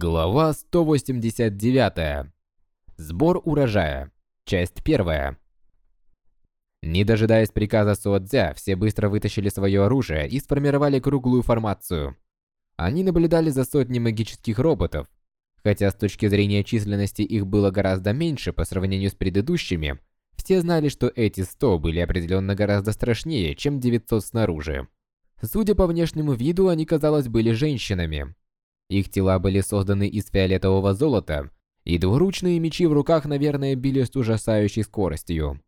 Глава 189. Сбор урожая. Часть первая. Не дожидаясь приказа Суодзя, все быстро вытащили свое оружие и сформировали круглую формацию. Они наблюдали за сотней магических роботов. Хотя с точки зрения численности их было гораздо меньше по сравнению с предыдущими, все знали, что эти 100 были определенно гораздо страшнее, чем 900 снаружи. Судя по внешнему виду, они, казалось, были женщинами. Их тела были созданы из фиолетового золота, и двуручные мечи в руках, наверное, били с ужасающей скоростью.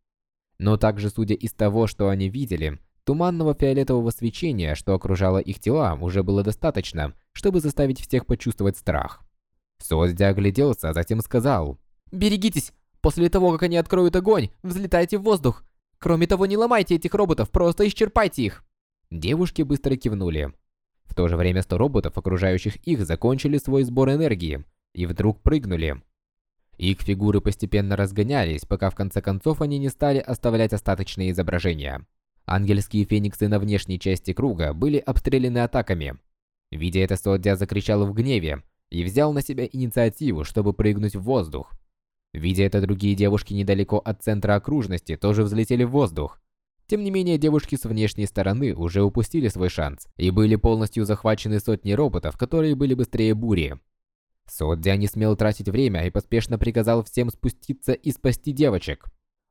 Но также, судя из того, что они видели, туманного фиолетового свечения, что окружало их тела, уже было достаточно, чтобы заставить всех почувствовать страх. Создя огляделся, а затем сказал, «Берегитесь! После того, как они откроют огонь, взлетайте в воздух! Кроме того, не ломайте этих роботов, просто исчерпайте их!» Девушки быстро кивнули. В то же время 100 роботов, окружающих их, закончили свой сбор энергии и вдруг прыгнули. Их фигуры постепенно разгонялись, пока в конце концов они не стали оставлять остаточные изображения. Ангельские фениксы на внешней части круга были обстреляны атаками. Видя это, Содзя закричал в гневе и взял на себя инициативу, чтобы прыгнуть в воздух. Видя это, другие девушки недалеко от центра окружности тоже взлетели в воздух. Тем не менее, девушки с внешней стороны уже упустили свой шанс и были полностью захвачены сотней роботов, которые были быстрее бури. Содзя не смел тратить время и поспешно приказал всем спуститься и спасти девочек.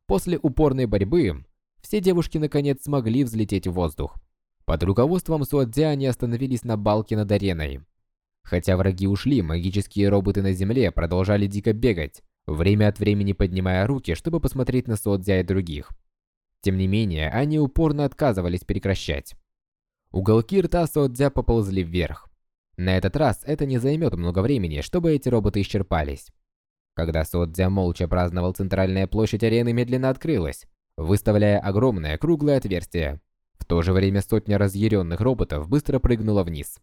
После упорной борьбы, все девушки наконец смогли взлететь в воздух. Под руководством Содзя они остановились на балке над ареной. Хотя враги ушли, магические роботы на земле продолжали дико бегать, время от времени поднимая руки, чтобы посмотреть на Содзя и других. Тем не менее, они упорно отказывались прекращать. Уголки рта Содзя поползли вверх. На этот раз это не займет много времени, чтобы эти роботы исчерпались. Когда Содзя молча праздновал, центральная площадь арены медленно открылась, выставляя огромное круглое отверстие. В то же время сотня разъяренных роботов быстро прыгнула вниз.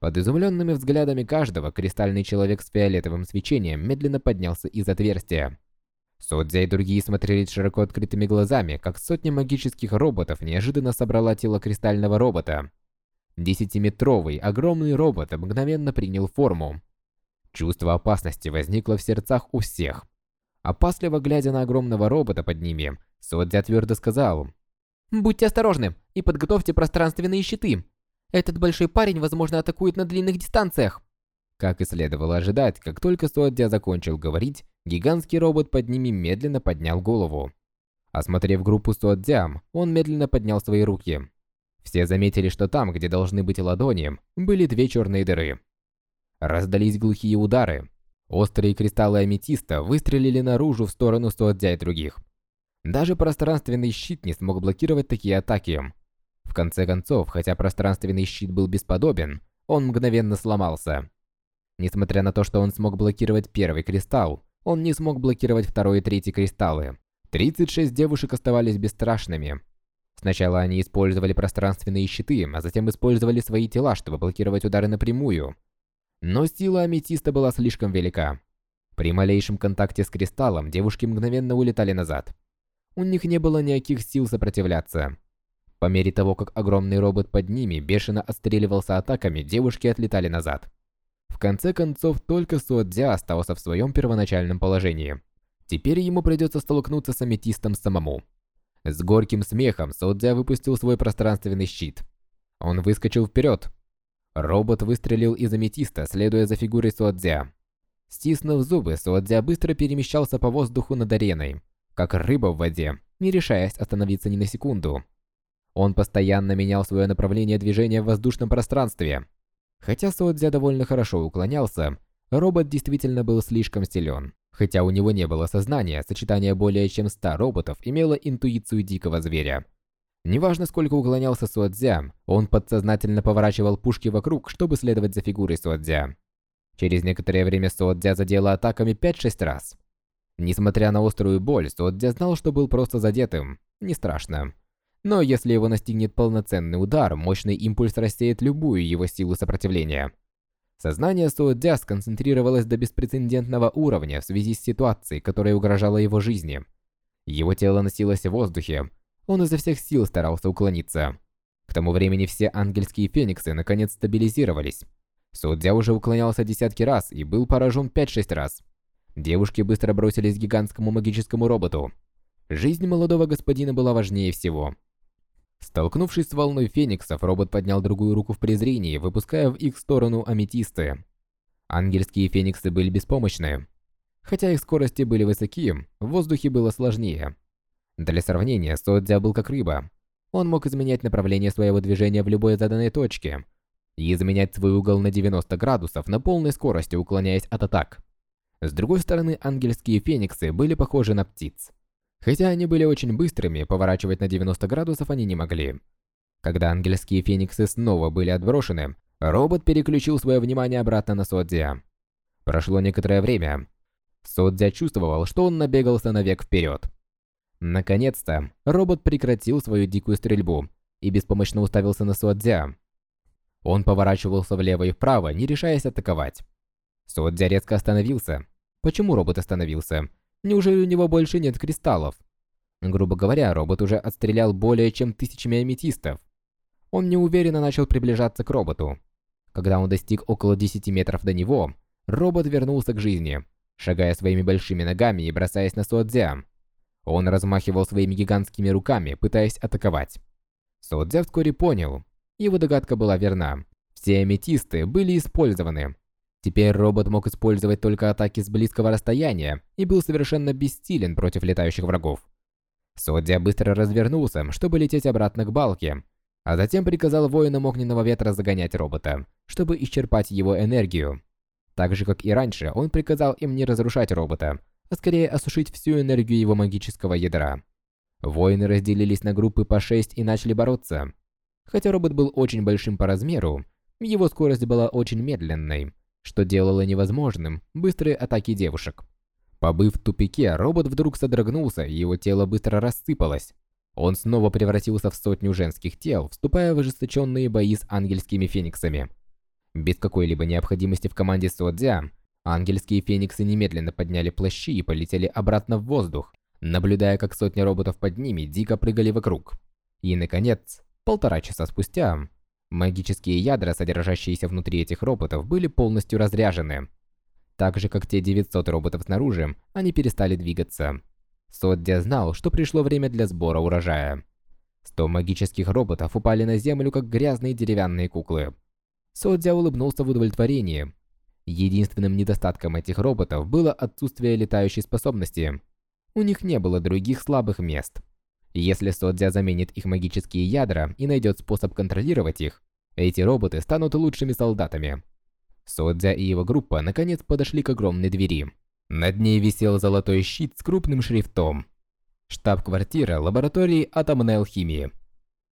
Под изумленными взглядами каждого, кристальный человек с фиолетовым свечением медленно поднялся из отверстия. Судзя и другие смотрели широко открытыми глазами, как сотня магических роботов неожиданно собрала тело кристального робота. Десятиметровый, огромный робот мгновенно принял форму. Чувство опасности возникло в сердцах у всех. Опасливо глядя на огромного робота под ними, Содзя твердо сказал. «Будьте осторожны и подготовьте пространственные щиты. Этот большой парень, возможно, атакует на длинных дистанциях». Как и следовало ожидать, как только Содзя закончил говорить, Гигантский робот под ними медленно поднял голову. Осмотрев группу Суадзям, он медленно поднял свои руки. Все заметили, что там, где должны быть ладони, были две черные дыры. Раздались глухие удары. Острые кристаллы аметиста выстрелили наружу в сторону Суадзя и других. Даже пространственный щит не смог блокировать такие атаки. В конце концов, хотя пространственный щит был бесподобен, он мгновенно сломался. Несмотря на то, что он смог блокировать первый кристалл, он не смог блокировать второй и третий кристаллы. 36 девушек оставались бесстрашными. Сначала они использовали пространственные щиты, а затем использовали свои тела, чтобы блокировать удары напрямую. Но сила аметиста была слишком велика. При малейшем контакте с кристаллом девушки мгновенно улетали назад. У них не было никаких сил сопротивляться. По мере того, как огромный робот под ними бешено отстреливался атаками, девушки отлетали назад. В конце концов, только Суодзя остался в своем первоначальном положении. Теперь ему придется столкнуться с аметистом самому. С горьким смехом Суодзя выпустил свой пространственный щит. Он выскочил вперед. Робот выстрелил из аметиста, следуя за фигурой Суодзя. Стиснув зубы, Суодзя быстро перемещался по воздуху над ареной, как рыба в воде, не решаясь остановиться ни на секунду. Он постоянно менял свое направление движения в воздушном пространстве. Хотя Суодзя довольно хорошо уклонялся, робот действительно был слишком силен. Хотя у него не было сознания, сочетание более чем 100 роботов имело интуицию дикого зверя. Неважно, сколько уклонялся Суодзя, он подсознательно поворачивал пушки вокруг, чтобы следовать за фигурой Суодзя. Через некоторое время Суодзя задела атаками 5-6 раз. Несмотря на острую боль, Суодзя знал, что был просто задетым. Не страшно. Но если его настигнет полноценный удар, мощный импульс рассеет любую его силу сопротивления. Сознание Суэдзя сконцентрировалось до беспрецедентного уровня в связи с ситуацией, которая угрожала его жизни. Его тело носилось в воздухе. Он изо всех сил старался уклониться. К тому времени все ангельские фениксы наконец стабилизировались. Судья уже уклонялся десятки раз и был поражен 5-6 раз. Девушки быстро бросились к гигантскому магическому роботу. Жизнь молодого господина была важнее всего. Столкнувшись с волной фениксов, робот поднял другую руку в презрении, выпуская в их сторону аметисты. Ангельские фениксы были беспомощны. Хотя их скорости были высоки, в воздухе было сложнее. Для сравнения, Содзя был как рыба. Он мог изменять направление своего движения в любой заданной точке и изменять свой угол на 90 градусов на полной скорости, уклоняясь от атак. С другой стороны, ангельские фениксы были похожи на птиц. Хотя они были очень быстрыми, поворачивать на 90 градусов они не могли. Когда ангельские фениксы снова были отброшены, робот переключил свое внимание обратно на Содзя. Прошло некоторое время. Содзя чувствовал, что он набегался на век вперед. Наконец-то, робот прекратил свою дикую стрельбу и беспомощно уставился на Содзя. Он поворачивался влево и вправо, не решаясь атаковать. Содзя резко остановился. Почему робот остановился? Неужели у него больше нет кристаллов? Грубо говоря, робот уже отстрелял более чем тысячами аметистов. Он неуверенно начал приближаться к роботу. Когда он достиг около 10 метров до него, робот вернулся к жизни, шагая своими большими ногами и бросаясь на Суадзя. Он размахивал своими гигантскими руками, пытаясь атаковать. Суадзя вскоре понял. Его догадка была верна. Все аметисты были использованы. Теперь робот мог использовать только атаки с близкого расстояния и был совершенно бессилен против летающих врагов. Содзя быстро развернулся, чтобы лететь обратно к балке, а затем приказал воинам огненного ветра загонять робота, чтобы исчерпать его энергию. Так же, как и раньше, он приказал им не разрушать робота, а скорее осушить всю энергию его магического ядра. Воины разделились на группы по 6 и начали бороться. Хотя робот был очень большим по размеру, его скорость была очень медленной, что делало невозможным быстрые атаки девушек. Побыв в тупике, робот вдруг содрогнулся, и его тело быстро рассыпалось. Он снова превратился в сотню женских тел, вступая в ожесточенные бои с ангельскими фениксами. Без какой-либо необходимости в команде Содзя, ангельские фениксы немедленно подняли плащи и полетели обратно в воздух, наблюдая, как сотни роботов под ними дико прыгали вокруг. И, наконец, полтора часа спустя, Магические ядра, содержащиеся внутри этих роботов, были полностью разряжены. Так же, как те 900 роботов снаружи, они перестали двигаться. Соддя знал, что пришло время для сбора урожая. 100 магических роботов упали на землю, как грязные деревянные куклы. Содзя улыбнулся в удовлетворении. Единственным недостатком этих роботов было отсутствие летающей способности. У них не было других слабых мест. Если Содзя заменит их магические ядра и найдет способ контролировать их, эти роботы станут лучшими солдатами. Содзя и его группа наконец подошли к огромной двери. Над ней висел золотой щит с крупным шрифтом. Штаб-квартира лаборатории атомной алхимии.